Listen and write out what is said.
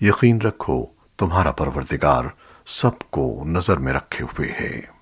یقین رکھو تمہارا پروردگار سب کو نظر میں رکھے ہوئے ہے۔